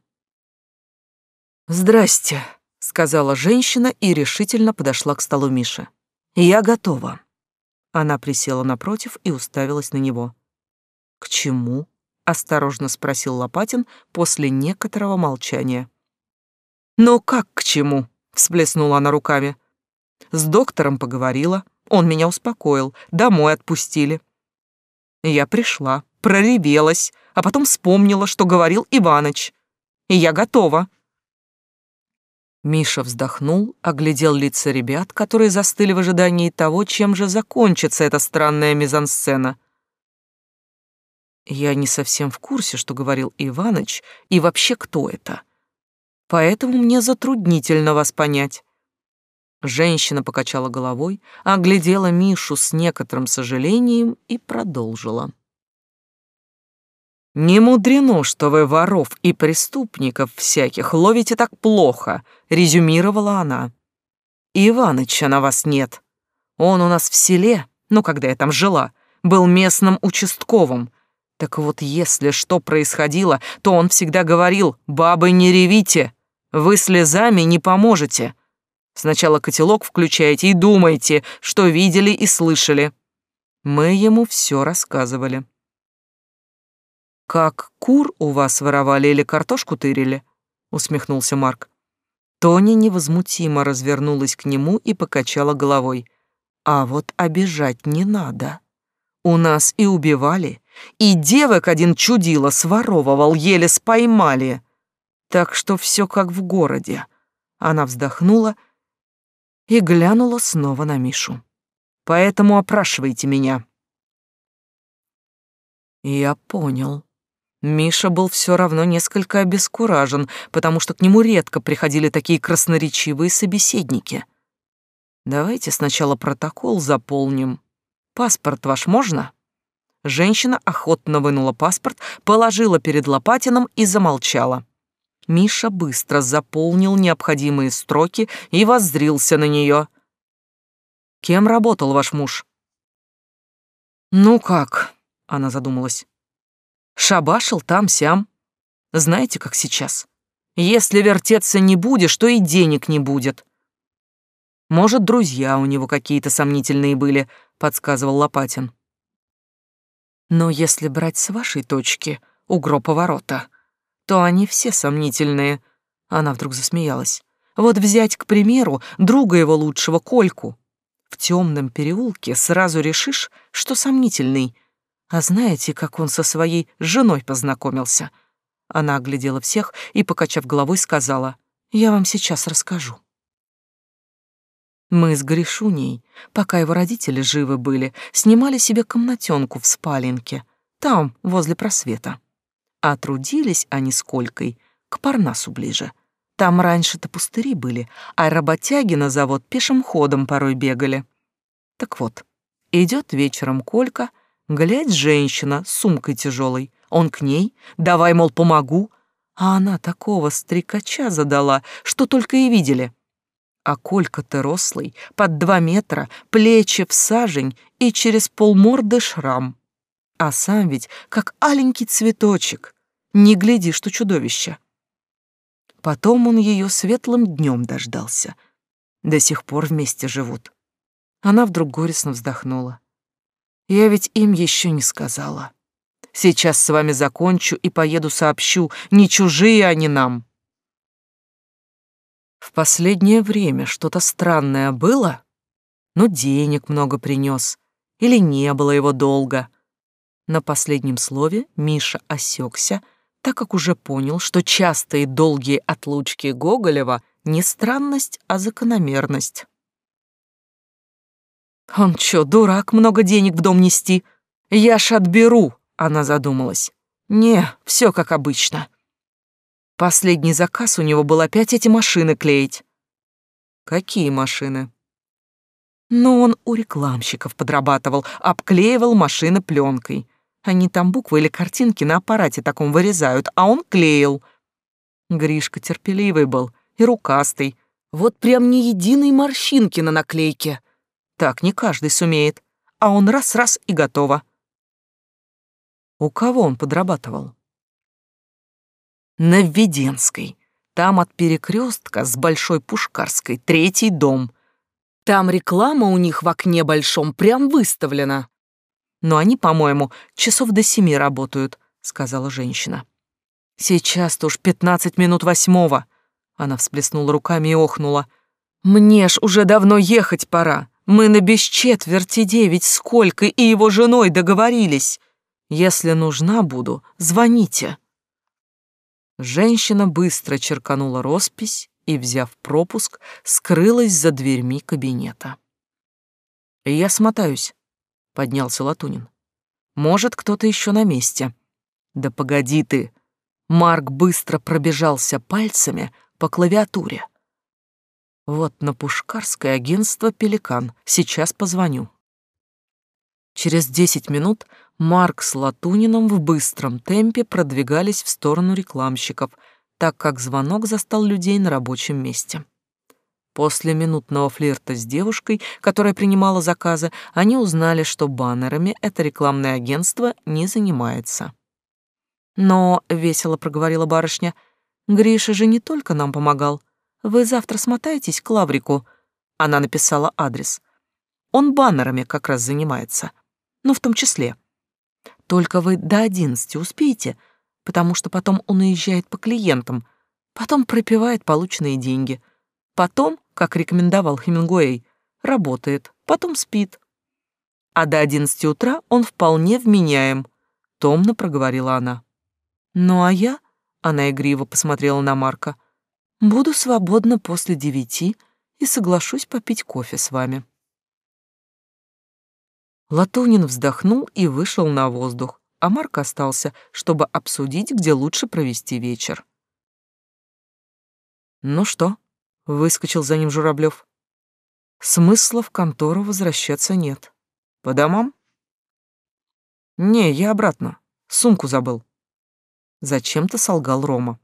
«Здрасте», — сказала женщина и решительно подошла к столу Миши. «Я готова». Она присела напротив и уставилась на него. «К чему?» — осторожно спросил Лопатин после некоторого молчания. «Ну как к чему?» — всплеснула она руками. С доктором поговорила, он меня успокоил, домой отпустили. Я пришла, проревелась, а потом вспомнила, что говорил Иваныч. И я готова. Миша вздохнул, оглядел лица ребят, которые застыли в ожидании того, чем же закончится эта странная мизансцена. Я не совсем в курсе, что говорил Иваныч, и вообще кто это. Поэтому мне затруднительно вас понять. Женщина покачала головой, оглядела Мишу с некоторым сожалением и продолжила. «Не мудрено, что вы воров и преступников всяких ловите так плохо», — резюмировала она. «Иваныча на вас нет. Он у нас в селе, ну, когда я там жила, был местным участковым. Так вот, если что происходило, то он всегда говорил, «Бабы, не ревите, вы слезами не поможете». Сначала котелок включайте и думайте, что видели и слышали. Мы ему все рассказывали. «Как кур у вас воровали или картошку тырили?» — усмехнулся Марк. Тоня невозмутимо развернулась к нему и покачала головой. «А вот обижать не надо. У нас и убивали, и девок один чудило своровывал, еле споймали. Так что все как в городе». Она вздохнула и глянула снова на Мишу. «Поэтому опрашивайте меня». Я понял. Миша был все равно несколько обескуражен, потому что к нему редко приходили такие красноречивые собеседники. Давайте сначала протокол заполним. Паспорт ваш можно? Женщина охотно вынула паспорт, положила перед Лопатином и замолчала. Миша быстро заполнил необходимые строки и воззрился на нее. «Кем работал ваш муж?» «Ну как?» — она задумалась. «Шабашил там-сям. Знаете, как сейчас. Если вертеться не будешь, то и денег не будет. Может, друзья у него какие-то сомнительные были, подсказывал Лопатин. Но если брать с вашей точки угро поворота, то они все сомнительные. Она вдруг засмеялась. Вот взять, к примеру, друга его лучшего, Кольку. В темном переулке сразу решишь, что сомнительный. А знаете, как он со своей женой познакомился — она оглядела всех и, покачав головой, сказала, «Я вам сейчас расскажу». Мы с Гришуней, пока его родители живы были, снимали себе комнатенку в спаленке, там, возле просвета. А трудились они с Колькой к Парнасу ближе. Там раньше-то пустыри были, а работяги на завод пешим ходом порой бегали. Так вот, идет вечером Колька, глядь, женщина с сумкой тяжелой, он к ней, давай, мол, помогу, а она такого стрекача задала, что только и видели. А Колька-то рослый, под два метра, плечи в сажень и через полморды шрам. А сам ведь как аленький цветочек, не гляди, что чудовище. Потом он ее светлым днем дождался. До сих пор вместе живут. Она вдруг горестно вздохнула. Я ведь им еще не сказала. Сейчас с вами закончу и поеду сообщу, не чужие они нам. В последнее время что-то странное было? Ну, денег много принес. Или не было его долго? На последнем слове Миша осекся, так как уже понял, что частые долгие отлучки Гоголева не странность, а закономерность. «Он чё, дурак, много денег в дом нести? Я ж отберу!» Она задумалась. Не, все как обычно. Последний заказ у него был опять эти машины клеить. Какие машины? Ну, он у рекламщиков подрабатывал, обклеивал машины пленкой. Они там буквы или картинки на аппарате таком вырезают, а он клеил. Гришка терпеливый был и рукастый. Вот прям ни единой морщинки на наклейке. Так не каждый сумеет. А он раз-раз и готово. У кого он подрабатывал? На Введенской. Там от перекрестка с Большой Пушкарской третий дом. Там реклама у них в окне большом прям выставлена. Но они, по-моему, часов до семи работают, сказала женщина. Сейчас-то уж пятнадцать минут восьмого. Она всплеснула руками и охнула. Мне ж уже давно ехать пора. Мы на без четверти девять с Колькой и его женой договорились. Если нужна буду, звоните». Женщина быстро черканула роспись и, взяв пропуск, скрылась за дверьми кабинета. «Я смотаюсь», — поднялся Латунин. «Может, кто-то еще на месте». «Да погоди ты!» Марк быстро пробежался пальцами по клавиатуре. «Вот на Пушкарское агентство «Пеликан». Сейчас позвоню». Через десять минут Марк с Латуниным в быстром темпе продвигались в сторону рекламщиков, так как звонок застал людей на рабочем месте. После минутного флирта с девушкой, которая принимала заказы, они узнали, что баннерами это рекламное агентство не занимается. «Но», — весело проговорила барышня, — «Гриша же не только нам помогал. Вы завтра смотаетесь к Лаврику?» Она написала адрес. «Он баннерами как раз занимается ну, в том числе. Только вы до одиннадцати успеете, потому что потом он уезжает по клиентам, потом пропивает полученные деньги, потом, как рекомендовал Хемингуэй, работает, потом спит. А до одиннадцати утра он вполне вменяем, томно проговорила она. Ну а я, она игриво посмотрела на Марка, буду свободна после девяти и соглашусь попить кофе с вами. Латунин вздохнул и вышел на воздух, а Марк остался, чтобы обсудить, где лучше провести вечер. «Ну что?» — выскочил за ним Журавлев. «Смысла в контору возвращаться нет. По домам?» Не, я обратно. Сумку забыл. Зачем-то солгал Рома.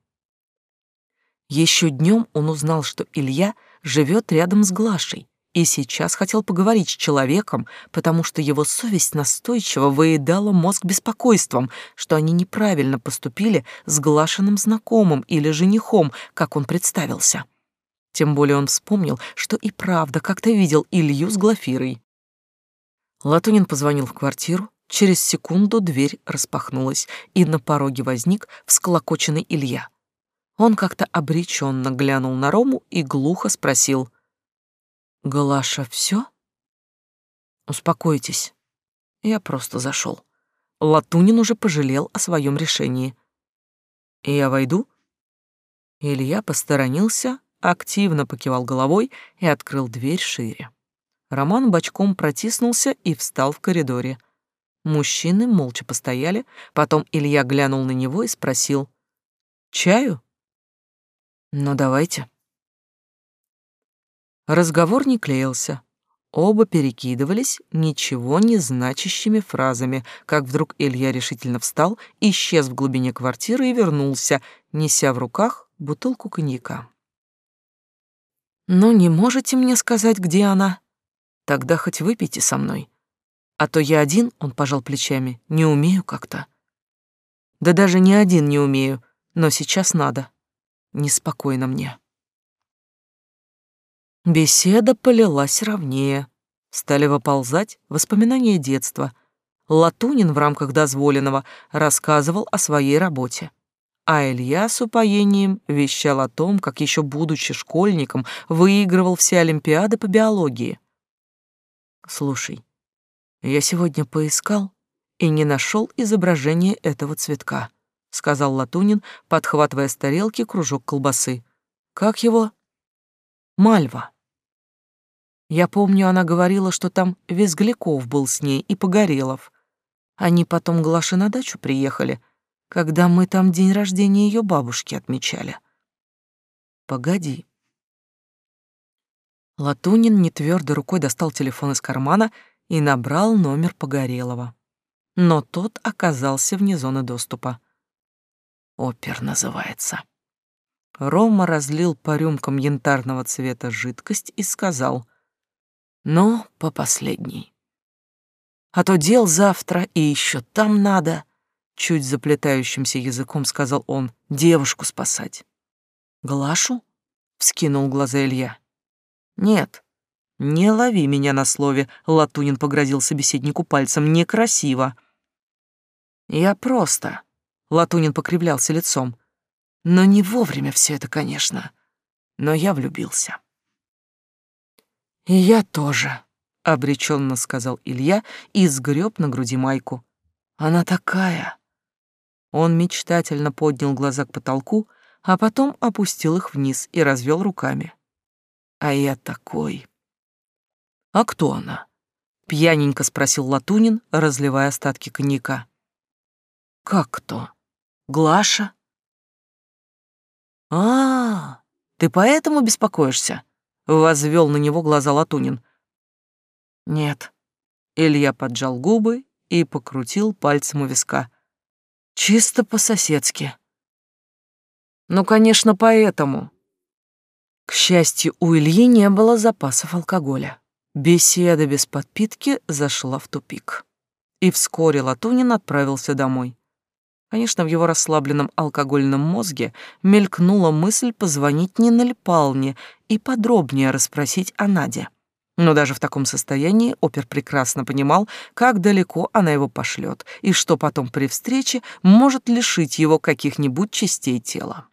Еще днем он узнал, что Илья живет рядом с Глашей, и сейчас хотел поговорить с человеком, потому что его совесть настойчиво выедала мозг беспокойством, что они неправильно поступили с глашенным знакомым или женихом, как он представился. Тем более он вспомнил, что и правда как-то видел Илью с Глафирой. Латунин позвонил в квартиру, через секунду дверь распахнулась, и на пороге возник всклокоченный Илья. Он как-то обреченно глянул на Рому и глухо спросил — Глаша, все? Успокойтесь. Я просто зашел. Латунин уже пожалел о своем решении. Я войду? Илья посторонился, активно покивал головой и открыл дверь шире. Роман бочком протиснулся и встал в коридоре. Мужчины молча постояли, потом Илья глянул на него и спросил. «Чаю?» «Ну, давайте». Разговор не клеился. Оба перекидывались ничего не значащими фразами, как вдруг Илья решительно встал, исчез в глубине квартиры и вернулся, неся в руках бутылку коньяка. «Ну, не можете мне сказать, где она? Тогда хоть выпейте со мной. А то я один, — он пожал плечами, — не умею как-то. Да даже не один не умею, но сейчас надо. Неспокойно мне». Беседа полилась ровнее. Стали выползать воспоминания детства. Латунин в рамках дозволенного рассказывал о своей работе. А Илья с упоением вещал о том, как еще будучи школьником выигрывал все олимпиады по биологии. «Слушай, я сегодня поискал и не нашел изображения этого цветка», — сказал Латунин, подхватывая с тарелки кружок колбасы. «Как его?» Мальва. Я помню, она говорила, что там Визгляков был с ней и Погорелов. Они потом Глаше на дачу приехали, когда мы там день рождения ее бабушки отмечали. Погоди. Латунин нетвёрдой рукой достал телефон из кармана и набрал номер Погорелова. Но тот оказался вне зоны доступа. Опер называется. Рома разлил по рюмкам янтарного цвета жидкость и сказал, «Ну, по последней. А то дел завтра и еще там надо», чуть заплетающимся языком сказал он, «девушку спасать». «Глашу?» — вскинул глаза Илья. «Нет, не лови меня на слове», — Латунин погрозил собеседнику пальцем, «некрасиво». «Я просто...» — Латунин покривлялся лицом. Но не вовремя все это, конечно. Но я влюбился. И я тоже, обреченно сказал Илья и сгреб на груди майку. Она такая. Он мечтательно поднял глаза к потолку, а потом опустил их вниз и развел руками. А я такой. А кто она? Пьяненько спросил Латунин, разливая остатки коньяка. Как кто? Глаша? А, ты поэтому беспокоишься? Возвел на него глаза Латунин. Нет. Илья поджал губы и покрутил пальцем у виска. Чисто по-соседски. Ну, конечно, поэтому. К счастью, у Ильи не было запасов алкоголя. Беседа без подпитки зашла в тупик. И вскоре Латунин отправился домой. Конечно, в его расслабленном алкогольном мозге мелькнула мысль позвонить Нине Льпалне и подробнее расспросить о Наде. Но даже в таком состоянии опер прекрасно понимал, как далеко она его пошлет, и что потом при встрече может лишить его каких-нибудь частей тела.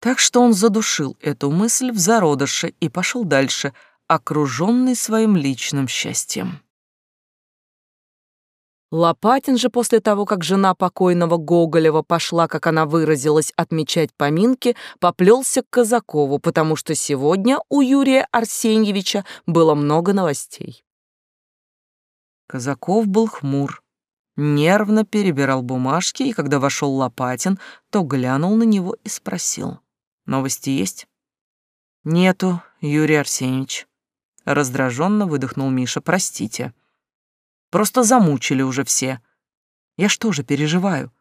Так что он задушил эту мысль в зародыше и пошел дальше, окруженный своим личным счастьем. Лопатин же после того, как жена покойного Гоголева пошла, как она выразилась, отмечать поминки, поплелся к Казакову, потому что сегодня у Юрия Арсеньевича было много новостей. Казаков был хмур, нервно перебирал бумажки, и когда вошел Лопатин, то глянул на него и спросил. «Новости есть?» «Нету, Юрий Арсеньевич». Раздраженно выдохнул Миша. «Простите». Просто замучили уже все. Я что же переживаю?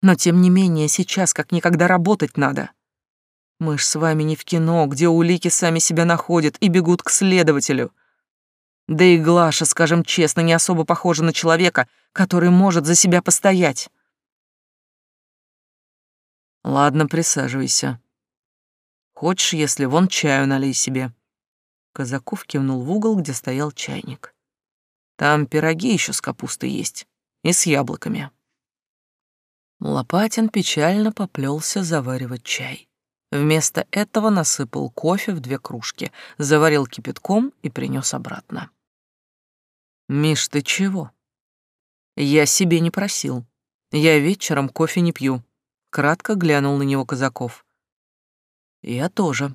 Но тем не менее сейчас как никогда работать надо. Мы ж с вами не в кино, где улики сами себя находят и бегут к следователю. Да и Глаша, скажем честно, не особо похожа на человека, который может за себя постоять. Ладно, присаживайся. Хочешь, если вон чаю налей себе. Казаков кивнул в угол, где стоял чайник. Там пироги еще с капустой есть и с яблоками. Лопатин печально поплелся заваривать чай. Вместо этого насыпал кофе в две кружки, заварил кипятком и принес обратно. «Миш, ты чего?» «Я себе не просил. Я вечером кофе не пью», — кратко глянул на него Казаков. «Я тоже».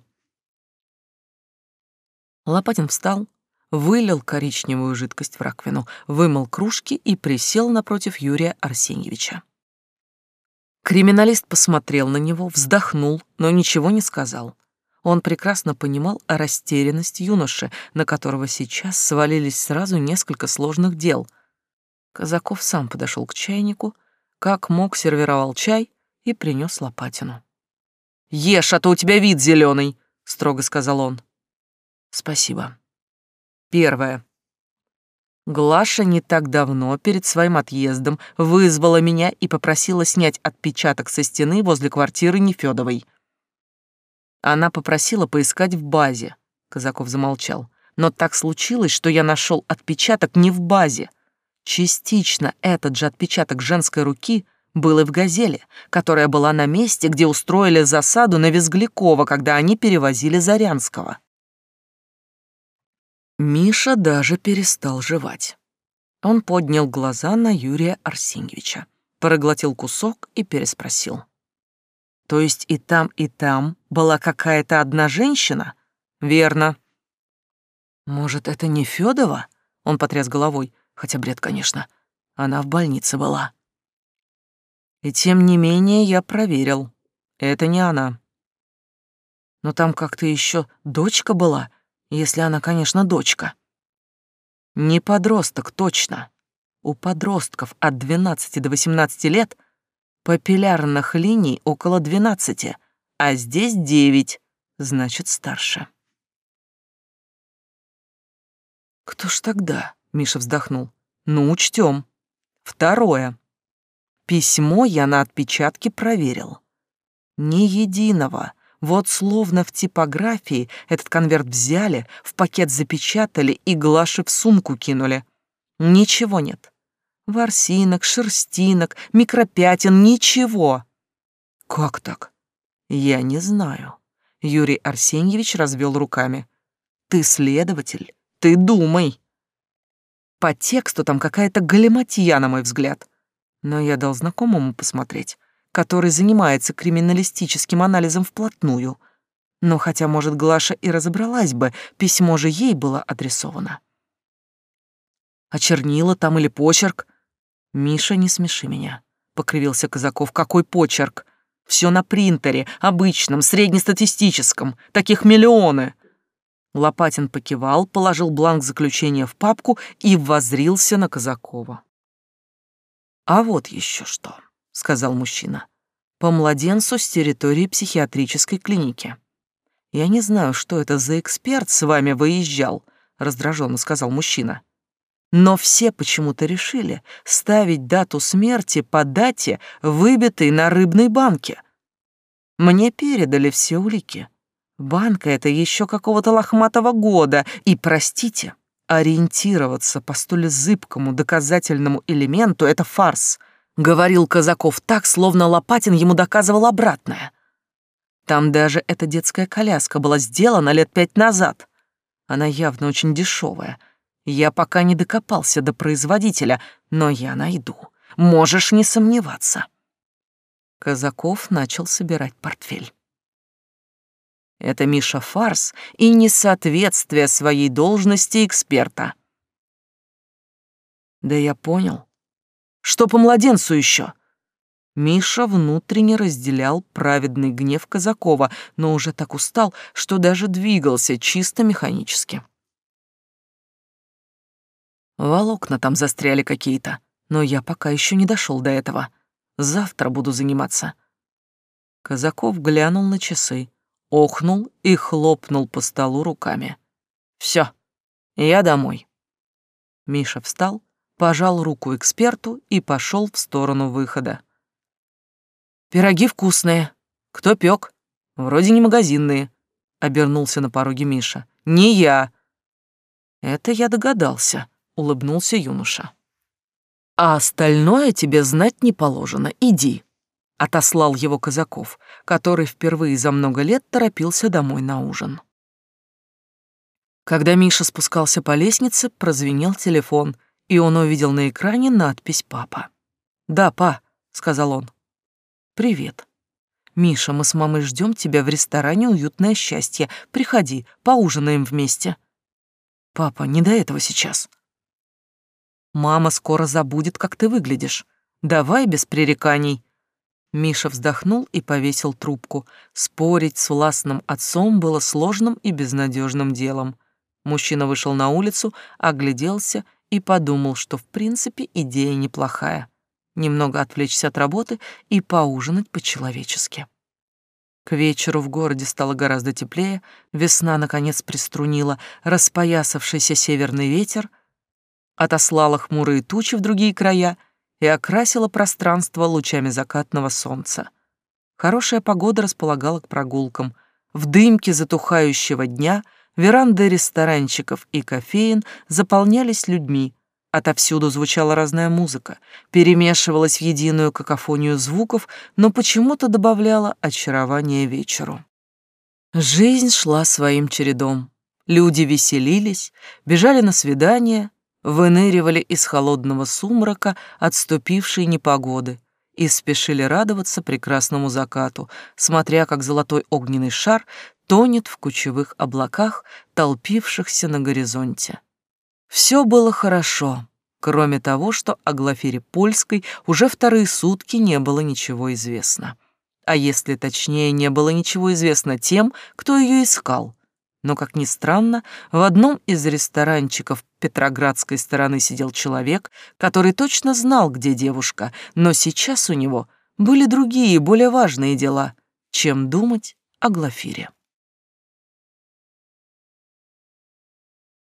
Лопатин встал, вылил коричневую жидкость в раковину, вымыл кружки и присел напротив Юрия Арсеньевича. Криминалист посмотрел на него, вздохнул, но ничего не сказал. Он прекрасно понимал растерянность юноши, на которого сейчас свалились сразу несколько сложных дел. Казаков сам подошел к чайнику, как мог сервировал чай и принес лопатину. «Ешь, а то у тебя вид зеленый, строго сказал он. «Спасибо». Первое. Глаша не так давно, перед своим отъездом, вызвала меня и попросила снять отпечаток со стены возле квартиры Нефёдовой. Она попросила поискать в базе. Казаков замолчал. Но так случилось, что я нашел отпечаток не в базе. Частично этот же отпечаток женской руки был и в «Газели», которая была на месте, где устроили засаду на Визглякова, когда они перевозили Зарянского. Миша даже перестал жевать. Он поднял глаза на Юрия Арсеньевича, проглотил кусок и переспросил. То есть и там, и там была какая-то одна женщина? Верно. Может, это не Федова? Он потряс головой, хотя бред, конечно. Она в больнице была. И тем не менее я проверил. Это не она. Но там как-то еще дочка была, если она, конечно, дочка. Не подросток, точно. У подростков от 12 до 18 лет папиллярных линий около 12, а здесь 9, значит, старше. Кто ж тогда? Миша вздохнул. Ну, учтем. Второе. Письмо я на отпечатке проверил. Ни единого, вот словно в типографии этот конверт взяли, в пакет запечатали и Глаше в сумку кинули. Ничего нет. Ворсинок, шерстинок, микропятен, ничего. Как так? Я не знаю. Юрий Арсеньевич развел руками. Ты следователь, ты думай. По тексту там какая-то галиматья, на мой взгляд. Но я дал знакомому посмотреть который занимается криминалистическим анализом вплотную. Но хотя, может, Глаша и разобралась бы, письмо же ей было адресовано. А чернила там или почерк? Миша, не смеши меня, покривился Казаков. Какой почерк? Все на принтере, обычном, среднестатистическом, таких миллионы. Лопатин покивал, положил бланк заключения в папку и воззрился на Казакова. А вот еще что сказал мужчина. По младенцу с территории психиатрической клиники. Я не знаю, что это за эксперт с вами выезжал, раздраженно сказал мужчина. Но все почему-то решили ставить дату смерти по дате, выбитой на рыбной банке. Мне передали все улики. Банка это еще какого-то лохматого года, и, простите, ориентироваться по столь зыбкому доказательному элементу — это фарс. Говорил Казаков так, словно Лопатин ему доказывал обратное. Там даже эта детская коляска была сделана лет пять назад. Она явно очень дешевая. Я пока не докопался до производителя, но я найду. Можешь не сомневаться. Казаков начал собирать портфель. Это Миша фарс и несоответствие своей должности эксперта. Да я понял. Что по младенцу еще? Миша внутренне разделял праведный гнев Казакова, но уже так устал, что даже двигался чисто механически. Волокна там застряли какие-то, но я пока еще не дошел до этого. Завтра буду заниматься. Казаков глянул на часы, охнул и хлопнул по столу руками. Все, я домой. Миша встал, пожал руку эксперту и пошел в сторону выхода. «Пироги вкусные. Кто пек? Вроде не магазинные», — обернулся на пороге Миша. «Не я». «Это я догадался», — улыбнулся юноша. «А остальное тебе знать не положено. Иди», — отослал его Казаков, который впервые за много лет торопился домой на ужин. Когда Миша спускался по лестнице, прозвенел телефон, и он увидел на экране надпись «Папа». «Да, па», — сказал он. «Привет. Миша, мы с мамой ждем тебя в ресторане «Уютное счастье». Приходи, поужинаем вместе». «Папа, не до этого сейчас». «Мама скоро забудет, как ты выглядишь. Давай без пререканий». Миша вздохнул и повесил трубку. Спорить с властным отцом было сложным и безнадежным делом. Мужчина вышел на улицу, огляделся и подумал, что в принципе идея неплохая. Немного отвлечься от работы и поужинать по-человечески. К вечеру в городе стало гораздо теплее, весна, наконец, приструнила распоясавшийся северный ветер, отослала хмурые тучи в другие края и окрасила пространство лучами закатного солнца. Хорошая погода располагала к прогулкам. В дымке затухающего дня — Веранды ресторанчиков и кофеин заполнялись людьми. Отовсюду звучала разная музыка, перемешивалась в единую какофонию звуков, но почему-то добавляла очарование вечеру. Жизнь шла своим чередом. Люди веселились, бежали на свидания, выныривали из холодного сумрака отступившей непогоды и спешили радоваться прекрасному закату, смотря как золотой огненный шар тонет в кучевых облаках, толпившихся на горизонте. Все было хорошо, кроме того, что о Глафире Польской уже вторые сутки не было ничего известно. А если точнее, не было ничего известно тем, кто ее искал. Но, как ни странно, в одном из ресторанчиков петроградской стороны сидел человек, который точно знал, где девушка, но сейчас у него были другие, более важные дела, чем думать о Глафире.